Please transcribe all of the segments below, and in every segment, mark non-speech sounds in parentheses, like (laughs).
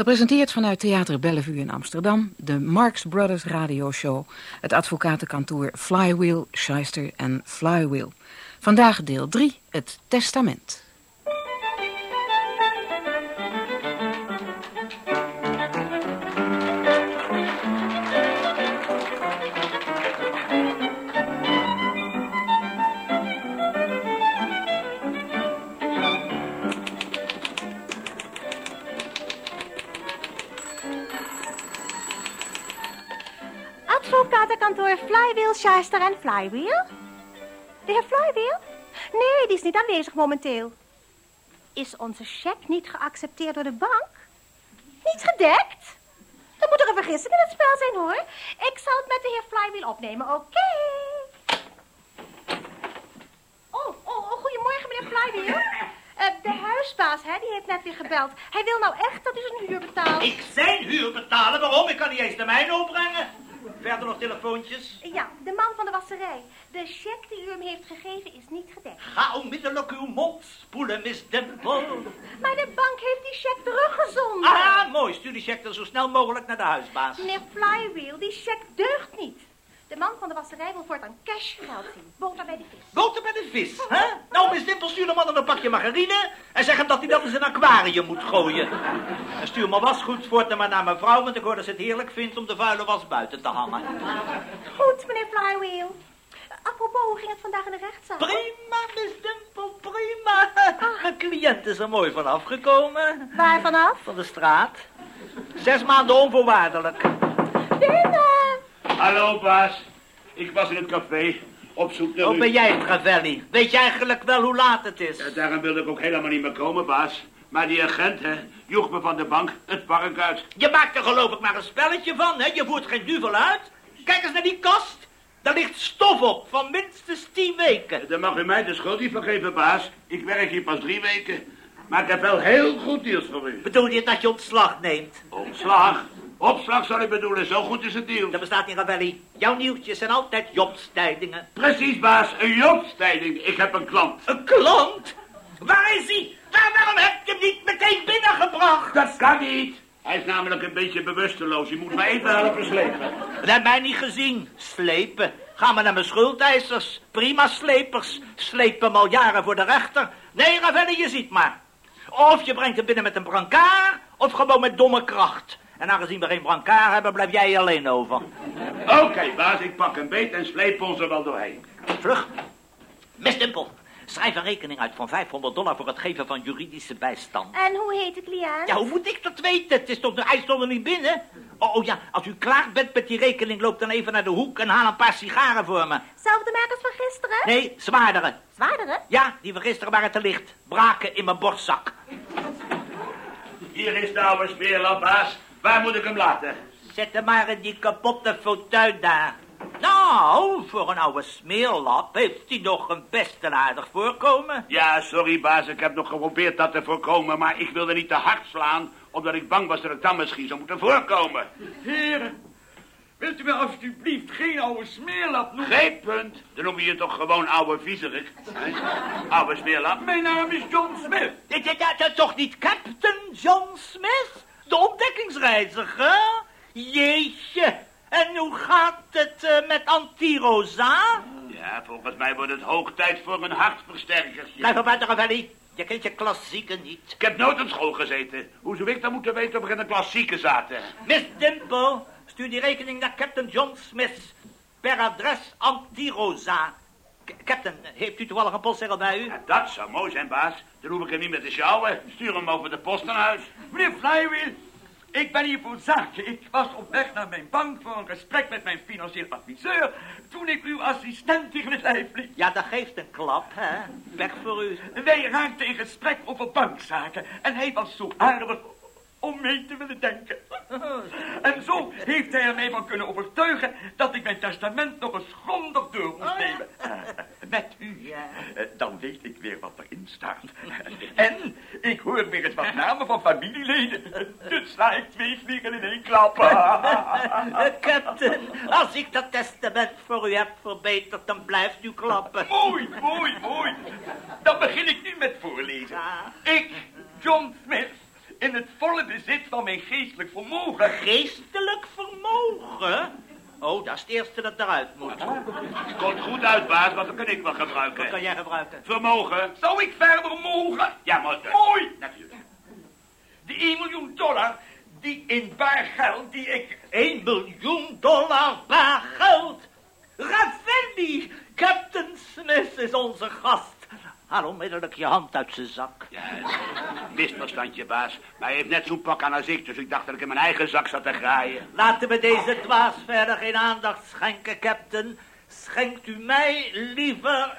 Gepresenteerd vanuit Theater Bellevue in Amsterdam, de Marx Brothers radioshow, het advocatenkantoor Flywheel, Shyster en Flywheel. Vandaag deel 3, het testament. Shyster en Flywheel? De heer Flywheel? Nee, die is niet aanwezig momenteel. Is onze cheque niet geaccepteerd door de bank? Niet gedekt? Dan moet er een vergissing in het spel zijn, hoor. Ik zal het met de heer Flywheel opnemen, oké? Oh, oh, oh, goedemorgen, meneer Flywheel. Uh, de huisbaas, hè, die heeft net weer gebeld. Hij wil nou echt dat u zijn huur betaalt. Ik zijn huur betalen? Waarom? Ik kan niet eens de mijne opbrengen. Verder nog telefoontjes? Ja, de man van de wasserij. De cheque die u hem heeft gegeven is niet gedekt. Ga onmiddellijk uw mond spoelen, Miss Dimple. (laughs) Maar de bank heeft die cheque teruggezonden. Ah, mooi. Stuur die cheque dan zo snel mogelijk naar de huisbaas. Meneer Flywheel, die cheque deugt niet. De man van de wasserij wil voortaan cash geld zien. Boter bij de vis. Boter bij de vis, hè? Nou, Miss Dimple, stuur de man dan een pakje margarine... en zeg hem dat hij dat in zijn aquarium moet gooien. En stuur maar wasgoed voort maar naar mijn vrouw... want ik hoor dat ze het heerlijk vindt om de vuile was buiten te hangen. Goed, meneer Flywheel. Apropos, hoe ging het vandaag in de rechtszaal? Prima, Miss Dimple, prima. Mijn cliënt is er mooi van afgekomen. Waar vanaf? Van de straat. Zes maanden onvoorwaardelijk. Binnen! Hallo, baas. Ik was in het café op zoek naar Hoe u. ben jij het, Ravelli? Weet je eigenlijk wel hoe laat het is? Ja, daarom wilde ik ook helemaal niet meer komen, baas. Maar die agent, hè, joeg me van de bank het park uit. Je maakt er geloof ik maar een spelletje van, hè? Je voert geen duvel uit. Kijk eens naar die kast. Daar ligt stof op van minstens tien weken. Dan mag u mij de schuld niet vergeven, baas. Ik werk hier pas drie weken. Maar ik heb wel heel goed nieuws voor u. Bedoel je dat je ontslag neemt? Opslag. Opslag zal ik bedoelen, zo goed is het nieuws. Dat bestaat niet, Ravelli. Jouw nieuwtjes zijn altijd jobstijdingen. Precies, baas. Een jobstijding. Ik heb een klant. Een klant? Waar is hij? Waar, waarom heb je hem niet meteen binnengebracht? Dat kan niet. Hij is namelijk een beetje bewusteloos. Je moet me even helpen slepen. Dat heb mij niet gezien. Slepen. Ga maar naar mijn schuldeisers. Prima slepers. Slepen hem al jaren voor de rechter. Nee, Ravelli, je ziet maar. Of je brengt hem binnen met een brancard, of gewoon met domme kracht. En aangezien we geen brancard hebben, blijf jij alleen over. Oké, baas. Ik pak een beet en sleep ons er wel doorheen. Vlug. Miss Dimple, schrijf een rekening uit van 500 dollar voor het geven van juridische bijstand. En hoe heet de cliënt? Ja, hoe moet ik dat weten? Het is toch, hij stond er niet binnen. Oh, oh ja, als u klaar bent met die rekening, loop dan even naar de hoek en haal een paar sigaren voor me. Zelfde merk als van gisteren? Nee, zwaardere. Zwaardere? Ja, die van gisteren waren te licht. Braken in mijn borstzak. Hier is de oude smeerlap, baas. Waar moet ik hem laten? Zet hem maar in die kapotte fauteuil daar. Nou, voor een oude smeerlap heeft hij nog een best aardig voorkomen. Ja, sorry, baas. Ik heb nog geprobeerd dat te voorkomen, maar ik wilde niet te hard slaan, omdat ik bang was dat ik dan misschien zou moeten voorkomen. Heren, wilt u me alsjeblieft geen oude smeerlap noemen? Geen punt. Dan noem je je toch gewoon oude viezerik. hè? Oude smeerlap. Mijn naam is John Smith. Dit is dat toch niet Captain John Smith? De ontdekkingsreiziger? Jeetje. En hoe gaat het eh, met Antirosa? Ja, volgens mij wordt het hoog tijd voor een hartversterkertje. Blijf op buiten, Ravelli. Je kent je klassieken niet. Ik heb nooit op school gezeten. Hoe zou ik dan moeten weten of ik in een klassieke zaten? Miss Dimple, stuur die rekening naar Captain John Smith. Per adres Antirosa. Captain, heeft u toevallig een postzegel bij u? Ja, dat zou mooi zijn, baas. Dan hoef ik hem niet meer te sjouwen. Stuur hem over de post naar huis. Meneer Flywheel, ik ben hier voor zaken. Ik was op weg naar mijn bank voor een gesprek met mijn financieel adviseur... toen ik uw assistent tegen het lijf liep. Ja, dat geeft een klap, hè? Weg voor u. Wij raakten in gesprek over bankzaken en hij was zo aardig om mee te willen denken. (laughs) En zo heeft hij er mij van kunnen overtuigen dat ik mijn testament nog eens grondig door moest nemen. Eh, Met u. Ja. Eh, Dan weet ik weer wat erin staat. En ik hoor weer eens wat namen van familieleden. Dus sla ik twee vliegen in één klap. Eh, Captain, als ik dat testament voor u heb verbeterd, dan blijft u klappen. Mooi, mooi, mooi. Dan begin ik nu met voorlezen. Ik, John Smith, in het volle bezit van mijn geestelijk vermogen. Geestelijk vermogen? Oh, dat is het eerste dat eruit moet. Komt goed uit, baas, want dat kan ik wel Wat kan gebruiken. jij gebruiken? Vermogen? Zou ik verder mogen? Ja, maar... Mooi! Natuurlijk. De 1 miljoen dollar die in baar geld die ik... 1 miljoen dollar baar geld. Ravelli, Captain Smith is onze gast. Haal onmiddellijk je hand uit zijn zak. Ja, misverstandje, baas. Maar hij heeft net zo'n pak aan als ik, dus ik dacht dat ik in mijn eigen zak zat te graaien. Laten we deze dwaas verder geen aandacht schenken, Captain. Schenkt u mij liever...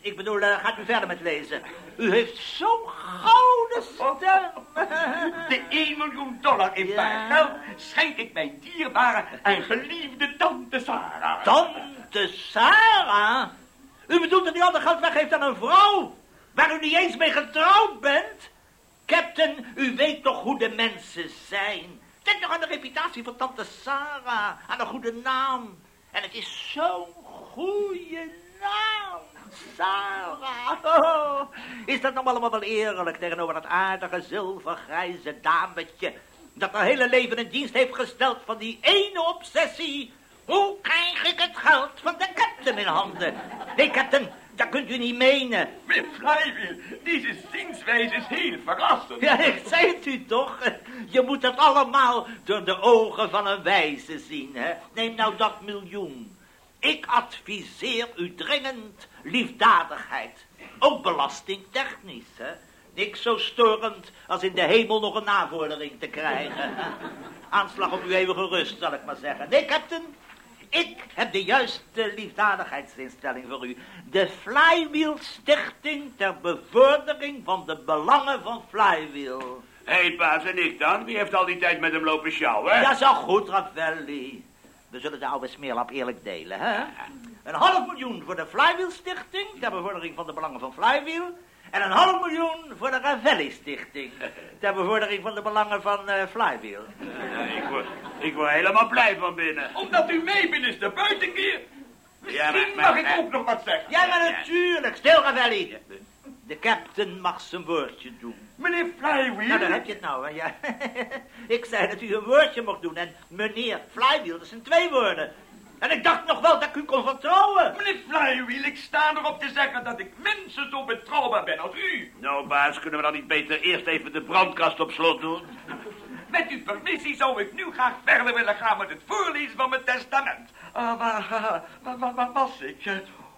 Ik bedoel, eh, gaat u verder met lezen. U heeft zo'n gouden stem. De 1 miljoen dollar in Ja. geld schenk ik mijn dierbare en geliefde tante Sarah. Tante Sarah? U bedoelt dat u al geld weggeeft aan een vrouw? Waar u niet eens mee getrouwd bent? Captain, u weet toch hoe de mensen zijn? Denk nog aan de reputatie van tante Sarah. Aan een goede naam. En het is zo'n goede naam. Sarah. Oh, is dat nou allemaal wel eerlijk tegenover dat aardige zilvergrijze dametje... dat haar hele leven in dienst heeft gesteld van die ene obsessie... Hoe krijg ik het geld van de captain in handen? Nee, captain, dat kunt u niet menen. Meneer Flywheel, deze zienswijze is heel verrassend. Ja, ik zei het u toch. Je moet het allemaal door de ogen van een wijze zien, hè. Neem nou dat miljoen. Ik adviseer u dringend liefdadigheid. Ook belastingtechnisch, hè. Niks zo storend als in de hemel nog een navordering te krijgen. Aanslag op uw eeuwige rust, zal ik maar zeggen. Nee, captain, ik heb de juiste liefdadigheidsinstelling voor u. De Flywheel Stichting ter bevordering van de belangen van Flywheel. Hé, hey, baas, en ik dan? Wie heeft al die tijd met hem lopen sjouwen? Dat is al goed, Ravelli. We zullen de oude smeerlap eerlijk delen, hè? Een half miljoen voor de Flywheel Stichting ter bevordering van de belangen van Flywheel. En een half miljoen voor de Ravelli Stichting (laughs) ter bevordering van de belangen van eh, Flywheel. Ja, ik, word, ik word helemaal blij van binnen. Omdat u mee bent is de buitenkeer. Ja, Misschien maar- mag ik ook nog wat zeggen. Ja, maar natuurlijk. Stil, Ravelli. De captain mag zijn woordje doen. Meneer Flywheel. Nou, daar heb je het nou. Hè? Ja. (laughs) ik zei dat u een woordje mocht doen. En meneer Flywheel, dat zijn twee woorden. En ik dacht nog wel dat ik u kon vertrouwen. Meneer Flywheel, ik sta erop te zeggen dat ik minstens zo betrouwbaar ben als u. Nou, baas, kunnen we dan niet beter eerst even de brandkast op slot doen? Met uw permissie zou ik nu graag verder willen gaan met het voorlezen van mijn testament. Ah, waar, waar, waar, waar was ik? Eh,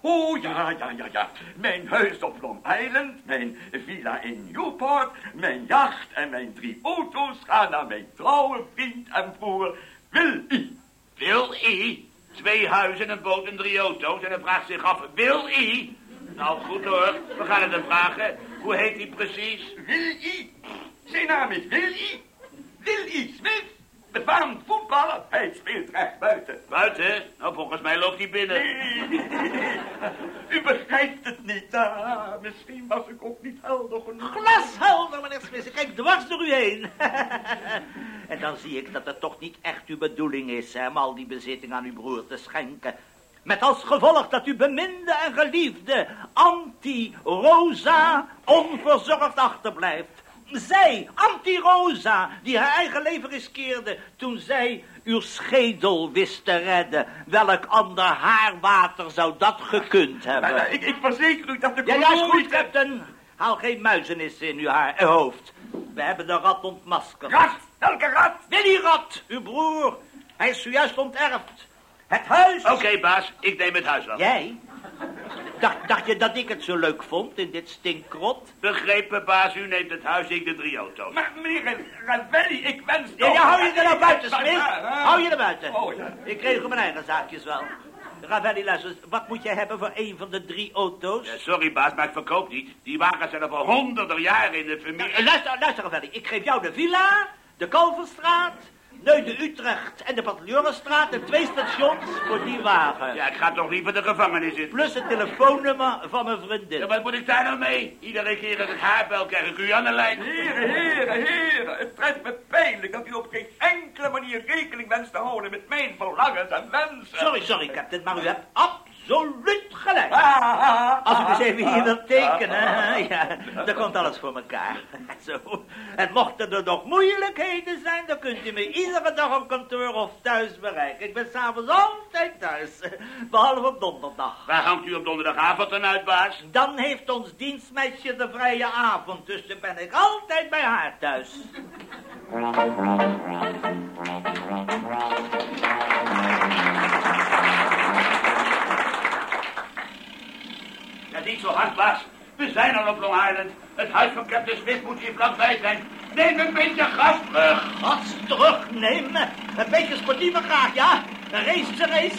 Oh, ja, ja, ja, ja. Mijn huis op Long Island, mijn villa in Newport, mijn jacht en mijn drie auto's gaan naar mijn trouwe vriend en broer Willy. Wil I? Twee huizen, een boot en drie auto's. En dan vraagt zich af, wil I? Nou, goed hoor. We gaan het hem vragen. Hoe heet hij precies? Willy. Zijn naam is Willy. Willy Smith. Befaamd voetballer. Hij speelt recht buiten. Buiten? Nou, volgens mij loopt hij binnen. U begrijpt het niet. Ah, misschien was ik ook niet helder genoeg. Glashelder, meneer Smith. Ik kijk dwars door u heen. (laughs) en dan zie ik dat het toch niet echt uw bedoeling is... Hè, om al die bezitting aan uw broer te schenken. Met als gevolg dat uw beminde en geliefde anti-Rosa onverzorgd achterblijft. Zij, anti-Rosa, die haar eigen leven riskeerde toen zij uw schedel wist te redden. Welk ander haarwater zou dat gekund hebben? Maar, ik, ik verzeker u dat ik Ja, ja, is goed, captain. Haal geen muizenissen in uw haar, hoofd. We hebben de rat ontmaskerd. Rat, welke rat? Willy Rat, uw broer. Hij is zojuist onterfd. Het huis... Oké, baas, ik neem het huis af. Jij? Dacht, dacht je dat ik het zo leuk vond in dit stinkrot? Begrepen, baas, u neemt het huis, ik de drie auto's. Maar meneer Ravelli, ik wens Ja, toch- ja, hou je er nou buiten, Ja, Smit. ja, ja. Hou je er buiten. Oh, ja. Ik regel mijn eigen zaakjes wel. Ravelli, luister, eens, wat moet jij hebben voor een van de drie auto's? Ja, sorry, baas, maar ik verkoop niet. Die wagens zijn al voor honderden jaren in de Nou, familie. eh, luister, luister, Ravelli. Ik geef jou de villa, de Kalverstraat, Neude Utrecht en de Patrouilleurstraat en twee stations voor die wagen. Ja, ik ga toch liever de gevangenis in. Plus het telefoonnummer van mijn vriendin. Ja, wat moet ik daar nou mee? Iedere keer dat ik haar bel, krijg ik u aan de lijn. Heren, heren, heren, het treft me pijnlijk dat u op geen enkele manier rekening wenst te houden met mijn verlangens en wensen. Sorry, sorry, captain, maar u hebt absoluut gelijk. Ah, Als u dus even hier wilt tekenen, ja, dan komt alles voor elkaar. (laughs) Zo. En mochten er nog moeilijkheden zijn, dan kunt u me iedere dag op kantoor of thuis bereiken. Ik ben s'avonds altijd thuis, (laughs) behalve op donderdag. Waar hangt u op donderdagavond dan uit, baas? Dan heeft ons dienstmeisje de vrije avond, dus dan ben ik altijd bij haar thuis. (laughs) Niet zo hard, baas. We zijn al op Long Island. Het huis van Captain Smith moet hier vlakbij zijn. Neem een beetje gas terug. Gas terugnemen. Een beetje sportieve graag, ja? Een race is een race.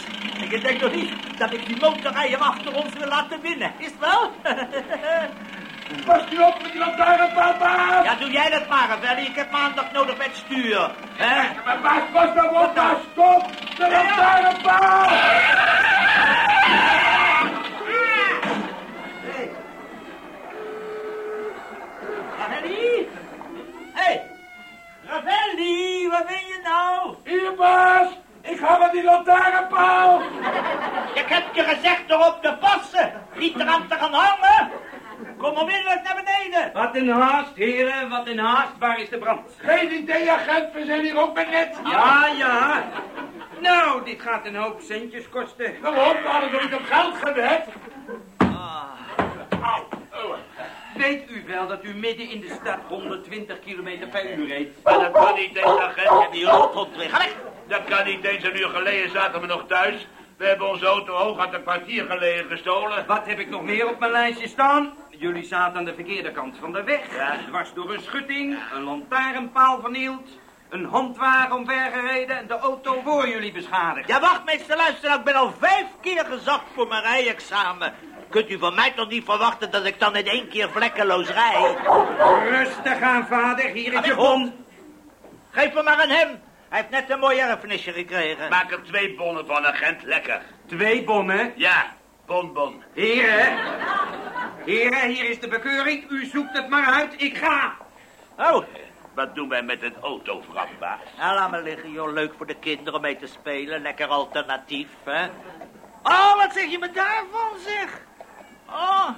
Je denkt toch niet dat ik die motorrijder achter ons wil laten winnen, is het wel? (laughs) Pas u op met die lantaarnpaal, baas. ja, doe jij dat maar, Ravelli. Ik heb maandag nodig met stuur. Hè? Maar baas, pas nou op, baas. Stop. De lantaarnpaal. Hier, baas. Ik hang aan die lantaarnpaal. Ik heb je gezegd erop te passen. Niet eraan te gaan hangen. Kom onmiddellijk naar beneden. Wat een haast, heren, wat een haast. Waar is de brand? Geen idee, agent. We zijn hier ook met net. Ja, ja. Nou, dit gaat een hoop centjes kosten. Waarom? We hadden toch niet op geld gewet? Weet u wel dat u midden in de stad 120 kilometer per uur reed? Maar dat kan niet eens, agent. En die rothond weer. Ga weg. Dat kan niet eens. Een uur geleden zaten we nog thuis. We hebben onze auto hoog aan een kwartier geleden gestolen. Wat heb ik nog meer op mijn lijstje staan? Jullie zaten aan de verkeerde kant van de weg. Ja. Dwars door een schutting, een lantaarnpaal vernield, een handwagen omvergereden en de auto voor jullie beschadigd. Ja, wacht, meester, luister. nou, Ik ben al vijf keer gezakt voor mijn rijexamen. Kunt u van mij toch niet verwachten dat ik dan in één keer vlekkeloos rij? Rustig aan, vader. Hier is je bon. Geef me maar aan hem. Hij heeft net een mooi erfenisje gekregen. Maak er twee bonnen van, agent. Lekker. Twee bonnen. Ja, bon, bon. Heren. Heren, hier is de bekeuring. U zoekt het maar uit. Ik ga. Oh, Wat doen wij met het baas? nou, laat me liggen, joh. Leuk voor de kinderen om mee te spelen. Lekker alternatief, hè? Oh, wat zeg je me daarvan, zeg? Oh,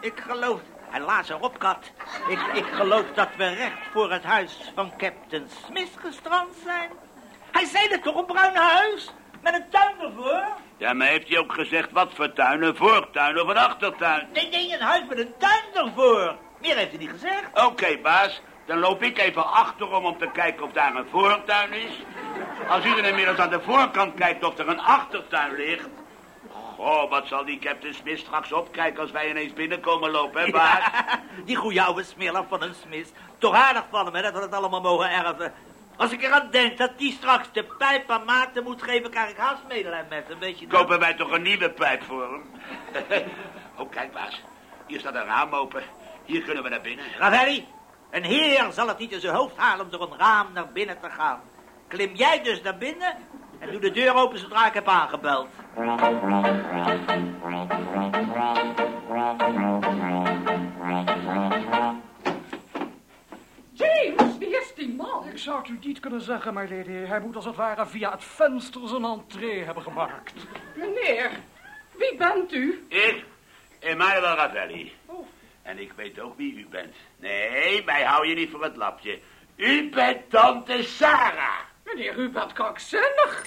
ik geloof... Hij laat erop, kat. Ik, ik geloof dat we recht voor het huis van Captain Smith gestrand zijn. Hij zei het toch, een bruin huis? Met een tuin ervoor? Ja, maar heeft hij ook gezegd wat voor tuin? Een voortuin of een achtertuin? Nee, nee, een huis met een tuin ervoor. Meer heeft hij niet gezegd. Oké, baas. Dan loop ik even achterom om te kijken of daar een voortuin is. Als u er inmiddels aan de voorkant kijkt of er een achtertuin ligt... Goh, wat zal die Captain Smith straks opkijken als wij ineens binnenkomen lopen, hè, baas? (laughs) die goeie oude smeerlap van een Smith. Toch aardig van hem, hè, dat we het allemaal mogen erven. Als ik eraan denk dat die straks de pijp aan maten moet geven... krijg ik haast medelijden met hem, weet je dat? Kopen wij toch een nieuwe pijp voor hem? (laughs) oh, kijk, baas. Hier staat een raam open. Hier kunnen we naar binnen. Ravelli, een heer zal het niet in zijn hoofd halen om door een raam naar binnen te gaan. Klim jij dus naar binnen en doe de deur open zodra ik heb aangebeld. James, wie is die man? Ik zou het u niet kunnen zeggen, my lady. Hij moet als het ware via het venster zijn entree hebben gemaakt. Meneer, wie bent u? Ik, Emanuele Ravelli. Oh. En ik weet ook wie u bent. Nee, mij hou je niet voor het lapje. U bent tante Sarah. Meneer, u bent krankzinnig.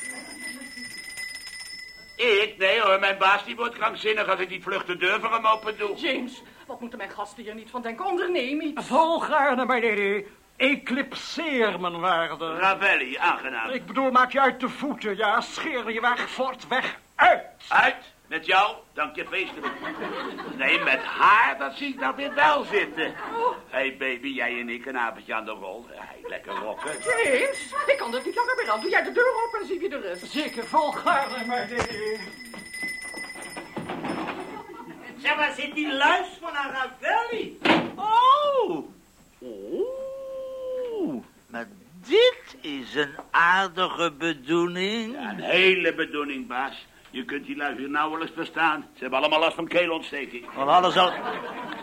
Ik? Nee hoor, mijn baas die wordt krankzinnig als ik die vlucht de deur voor hem open doe. James, wat moeten mijn gasten hier niet van denken? Onderneem iets. Volgaarne, lady. Eclipseer, mijn waarde. Ravelli, aangenaam. Ik bedoel, maak je uit de voeten, ja. Scheer je weg, fort, weg, uit. Uit, met jou, dank je feestelijk. Nee, met haar, dat zie ik dan weer wel zitten. Hé hey baby, jij en ik een avondje aan de rol. Hey, lekker rocken. James, ik kan het niet langer meer aan. Doe jij de deur open en zie wie er is. Zeker, volgaarne, my lady. Zeg, waar zit die luis van een Ravelli? Oh! Oeh, maar dit is een aardige bedoeling. Ja, een hele bedoeling, baas. Je kunt die lui hier nauwelijks verstaan. Ze hebben allemaal last van keelontsteking. Al hadden, ze,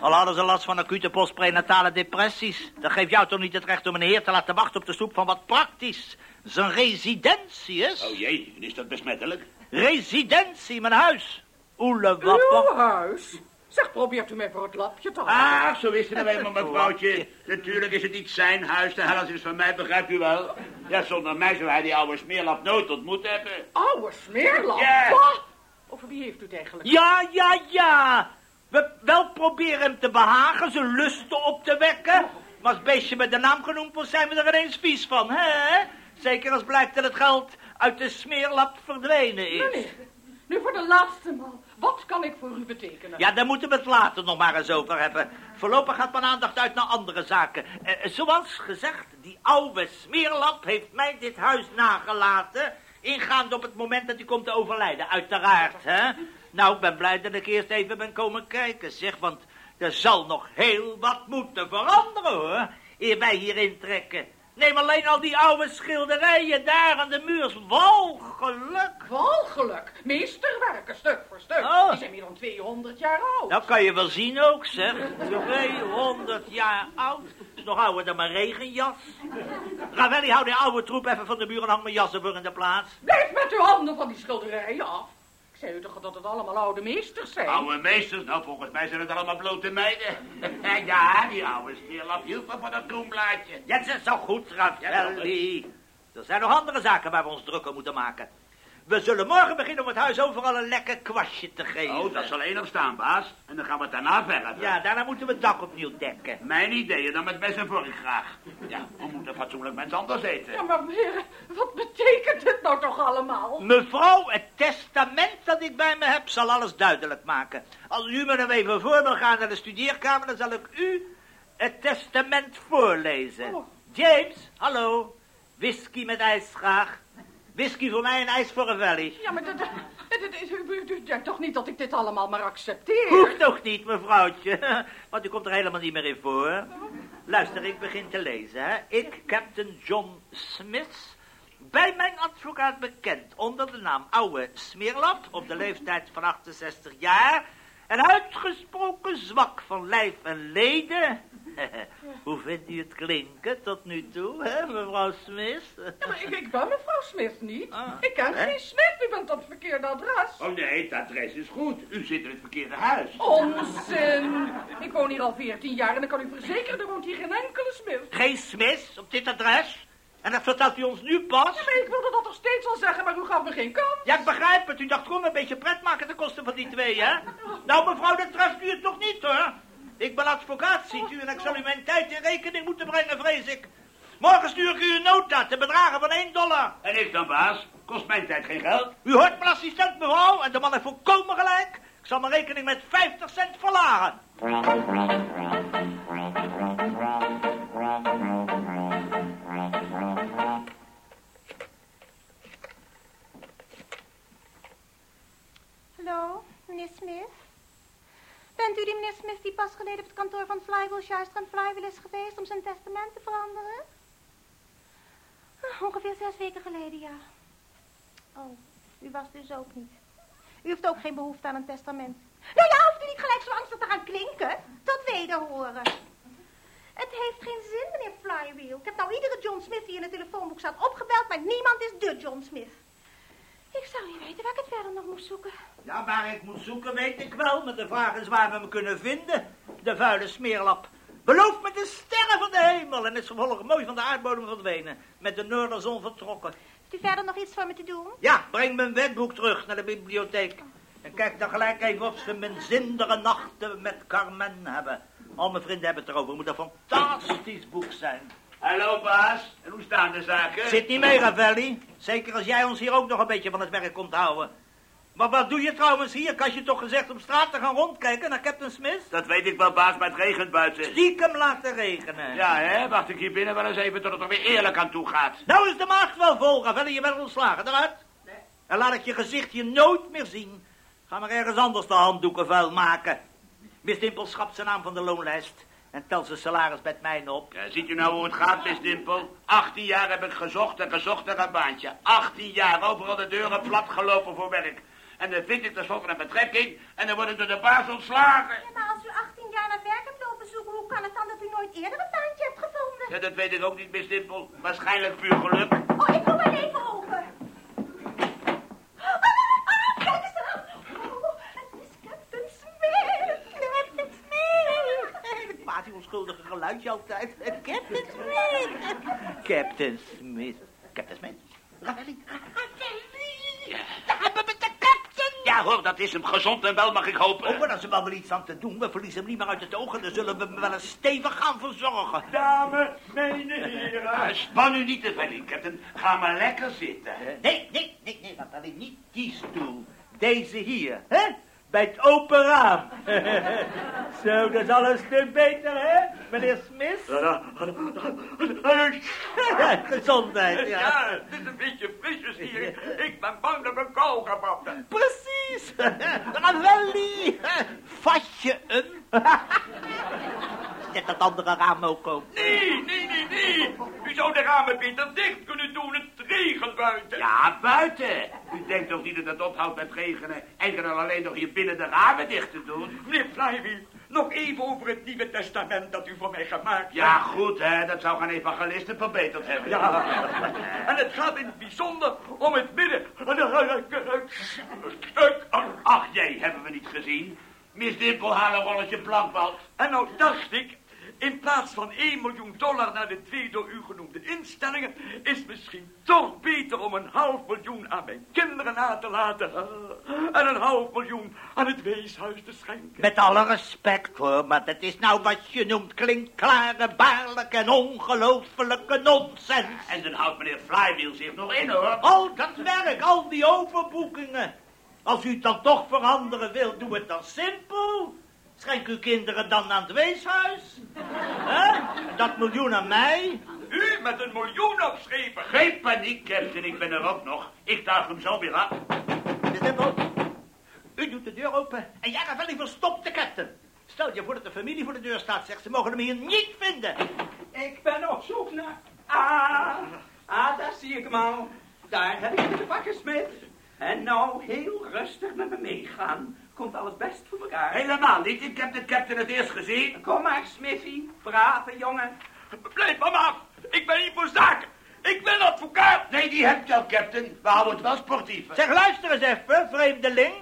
al hadden ze last van acute postprenatale depressies. Dat geeft jou toch niet het recht om een heer te laten wachten op de stoep van wat praktisch. Zijn residentie is. Oh jee, is dat besmettelijk? Residentie, mijn huis. Oelewapper. Uw huis? Zeg, probeert u mij voor het lapje te houden? Ah, zo is het nou eenmaal, (laughs) mevrouwtje. Natuurlijk is het niet zijn huis, de helft is van mij, begrijpt u wel. Ja, zonder mij zou hij die oude smeerlap nooit ontmoet hebben. Oude smeerlap? Ja. Over wie heeft u het eigenlijk? Ja, ja, ja. We wel proberen hem te behagen, zijn lusten op te wekken. Maar als beestje met de naam genoemd wordt, zijn we er ineens vies van, hè? Zeker als blijkt dat het geld uit de smeerlap verdwenen is. Meneer, nu voor de laatste maal. Wat kan ik voor u betekenen? Ja, daar moeten we het later nog maar eens over hebben. Voorlopig gaat mijn aandacht uit naar andere zaken. Eh, zoals gezegd, die oude smeerlap heeft mij dit huis nagelaten... ingaande op het moment dat hij komt te overlijden, uiteraard, hè? Nou, ik ben blij dat ik eerst even ben komen kijken, zeg, want er zal nog heel wat moeten veranderen, hoor, eer wij hier intrekken. Neem alleen al die oude schilderijen daar aan de muur, is walgelijk. Walgelijk. Meesterwerken, stuk voor stuk. Oh. Die zijn meer dan 200 jaar oud. Dat kan je wel zien ook, zeg. 200 jaar oud. Is nog ouder dan mijn regenjas. Ravelli, hou die oude troep even van de muur en hang mijn jassen voor in de plaats. Blijf met uw handen van die schilderijen af. Ik zei u toch dat het allemaal oude meesters zijn? Oude meesters, nou volgens mij zijn het allemaal blote meiden. (laughs) ja, die oude smeerlap hield me van dat groenblaadje. Ja, dat is zo goed, Ravelli. Er zijn nog andere zaken waar we ons druk om moeten maken. We zullen morgen beginnen om het huis overal een lekker kwastje te geven. Oh, dat zal één op staan, baas. En dan gaan we het daarna verder. Ja, daarna moeten we het dak opnieuw dekken. Mijn ideeën dan met mes en vork graag. Ja, we moeten fatsoenlijk mensen anders eten. Ja, maar meneer, wat betekent dit nou toch allemaal? Mevrouw, het testament dat ik bij me heb zal alles duidelijk maken. Als u me dan even voor wil gaan naar de studeerkamer, dan zal ik u het testament voorlezen. Oh. James, hallo. Whisky met ijs graag. Whisky voor mij en ijs voor een valley. Ja, maar dat, dat, u, u denkt toch niet dat ik dit allemaal maar accepteer? Hoeft toch niet, mevrouwtje. (laughs) Want u komt er helemaal niet meer in voor. Luister, ik begin te lezen, hè. Ik, Captain John Smith, bij mijn advocaat bekend onder de naam Oude Smeerlap, op de leeftijd van 68 jaar, en uitgesproken zwak van lijf en leden. (laughs) Hoe vindt u het klinken tot nu toe, hè, mevrouw Smith? Ja, maar ik, ik ben mevrouw Smith niet. Ah, ik ken hè? geen Smith, u bent op het verkeerde adres. Oh nee, het adres is goed. U zit in het verkeerde huis. Onzin. Ik woon hier al 14 jaar en ik kan u verzekeren, er woont hier geen enkele Smith. Geen Smith op dit adres? En dat vertelt u ons nu pas? Ja, maar ik wilde dat nog steeds al zeggen, maar u gaf me geen kans. Ja, ik begrijp het. U dacht gewoon een beetje pret maken ten koste van die twee, hè? Nou, mevrouw, dat treft u het nog niet, hoor. Ik ben advocaat, ziet u, en ik zal u mijn tijd in rekening moeten brengen, vrees ik. Morgen stuur ik u een nota te bedragen van 1 dollar. En ik dan, baas? Kost mijn tijd geen geld? U hoort mijn assistent, mevrouw, en de man heeft volkomen gelijk. Ik zal mijn rekening met 50 cent verlagen. Meneer Smith? Bent u die meneer Smith die pas geleden op het kantoor van Flywheel Schuister en Flywheel is geweest om zijn testament te veranderen? Ah, Ongeveer zes weken geleden, ja. Oh, u was dus ook niet. U heeft ook geen behoefte aan een testament. Nou ja, hoeft u niet gelijk zo angstig te gaan klinken. Tot wederhoren. Het heeft geen zin, meneer Flywheel. Ik heb nou iedere John Smith die in het telefoonboek staat opgebeld, maar niemand is de John Smith. Ik zou niet weten waar ik het verder nog moest zoeken. Ja, waar ik moet zoeken, weet ik wel. Maar de vraag is waar we hem kunnen vinden. De vuile smeerlap. Beloof met de sterren van de hemel. En is vervolgens mooi van de aardbodem verdwenen. Met de noorderzon vertrokken. Heeft u verder nog iets voor me te doen? Ja, breng mijn wetboek terug naar de bibliotheek. En kijk dan gelijk even of ze mijn zindere nachten met Carmen hebben. Al mijn vrienden hebben het erover. Het moet een fantastisch boek zijn. Hallo, baas. En hoe staan de zaken? Zit niet mee, Ravelli. Zeker als jij ons hier ook nog een beetje van het werk komt houden. Maar wat doe je trouwens hier? Ik had je toch gezegd op straat te gaan rondkijken naar Captain Smith? Dat weet ik wel, baas, maar het regent buiten. Stiekem laten regenen. Ja, hè? Wacht ik hier binnen wel eens even tot het er weer eerlijk aan toe gaat. Nou is de maagd wel vol, Ravelli. Je bent ontslagen. Eruit. Nee. En laat ik je gezichtje nooit meer zien. Ga maar ergens anders de handdoeken vuil maken. Miss Dimpel schapt zijn naam van de loonlijst. En tel zijn salaris met mij op. Ja, ziet u nou hoe het gaat, Miss Dimpel? 18 jaar heb ik gezocht en gezocht naar een baantje. 18 jaar overal de deuren plat gelopen voor werk. En dan vind ik tenslotte een betrekking en dan word ik door de baas ontslagen. Ja, maar als u 18 jaar naar werk hebt lopen zoeken, hoe kan het dan dat u nooit eerder een baantje hebt gevonden? Ja, dat weet ik ook niet, Miss Dimpel. Waarschijnlijk puur geluk. Oh, ik doe wel even open. Geluidje altijd. Captain Smith. Captain Smith. Captain Smith. Ravelli. Ravelli. Daar hebben we de captain. Ja hoor, dat is hem gezond en wel, mag ik hopen. Oh, maar is er wel iets aan te doen. We verliezen hem niet meer uit het oog en dan zullen we hem wel eens stevig gaan verzorgen. Dames, mijn heren. Ah, Span u niet te veel in, captain. Ga maar lekker zitten. Nee, nee, nee, nee, want alleen niet die stoel. Deze hier, hè? Bij het open raam. (laughs) Zo, dat is al een stuk beter, hè, meneer Smith? Gezondheid, ja. Ja, het is een beetje frisjes hier. Ik ben bang dat ik een kou ga vatten. Precies. Ravelli. Vat je hem? Zet dat andere raam ook open. Nee, nee, nee, nee. U zou de ramen beter dicht kunnen doen. Het regent buiten. Ja, buiten. U denkt toch niet dat het ophoudt met regenen... en alleen nog hier binnen de ramen dicht te doen? Meneer Flywheel, nog even over het Nieuwe Testament dat u voor mij gemaakt hebt. Ja, goed, hè. Dat zou gaan evangelisten verbeterd hebben. Ja, (laughs) en het gaat in het bijzonder om het midden. Ach, jee, hebben we niet gezien. Miss Dimpel, haal een rolletje plankband. En nou dacht ik, in plaats van 1 miljoen dollar naar de twee door u genoemde instellingen, is het misschien toch beter om een half miljoen aan mijn kinderen na te laten. En een half miljoen aan het weeshuis te schenken. Met alle respect hoor, maar dat is nou wat je noemt klinkklare, baarlijke en ongelofelijke nonsens. En dan houdt meneer Flywheel zich nog in, hoor. Al dat werk, al die overboekingen. Als u het dan toch veranderen wilt, doe het dan simpel. Schenk uw kinderen dan aan het weeshuis. Hè? Dat miljoen aan mij. U met een miljoen opschepen. Geen paniek, captain, ik ben er ook nog. Ik daag hem zo weer af. Miss Dimple, u doet de deur open en jij gaat wel liever stop de captain. Stel je voor dat de familie voor de deur staat, zegt ze mogen hem hier niet vinden. Ik ben op zoek naar... Ah, ah, daar zie ik hem al. Daar heb ik de bakker Smit. En nou heel rustig met me meegaan. Komt alles best voor elkaar. Helemaal niet, ik heb de captain het eerst gezien. Kom maar, Smithy. Brave jongen. Blijf me af. Ik ben hier voor zaken. Ik ben advocaat. Nee, die hebt je al, captain. We houden het wel sportief. Zeg, luister eens even, vreemdeling.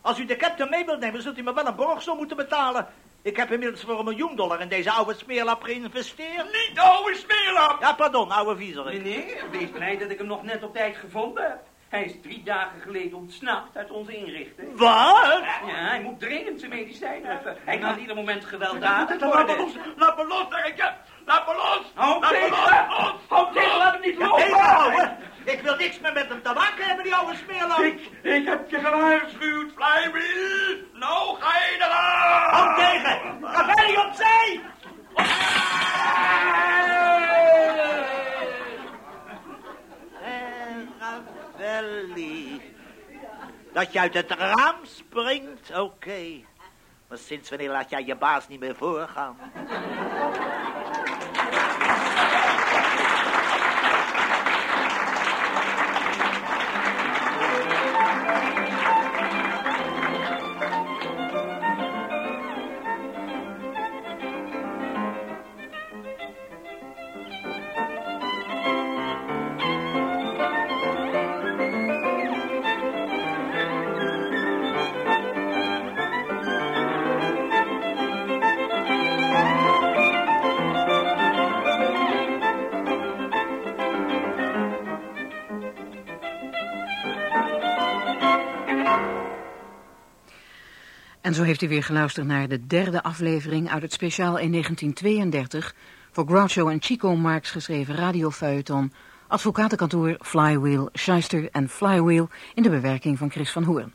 Als u de captain mee wilt nemen, zult u me wel een borgsom moeten betalen. Ik heb inmiddels voor een miljoen dollar in deze oude smeerlap geïnvesteerd. Niet oude smeerlap. Ja, pardon, oude viezerik. Meneer, wees blij dat ik hem nog net op tijd gevonden heb. Hij is drie dagen geleden ontsnapt uit onze inrichting. Wat? Ja, hij moet dringend zijn medicijnen hebben. Hij kan ieder moment gewelddadig Laat me worden. los. Laat me los, zeg ik. je. Laat me los. Hou tegen. los. Hou tegen, laat hem niet lopen. tegenhouden. Ik wil niks meer met hem te maken hebben, die oude smeerlap. Ik, ik heb je gewaarschuwd, Flywheel. Nou ga je eraan. Hou tegen. Ravelli opzij. Ravelli. Dat je uit het raam springt, oké. Maar sinds wanneer laat jij je baas niet meer voorgaan? En zo heeft u weer geluisterd naar de derde aflevering uit het speciaal in 1932 voor Groucho en Chico Marx geschreven radiofeuilleton Advocatenkantoor Flywheel, Schuister en Flywheel in de bewerking van Chris van Hoorn.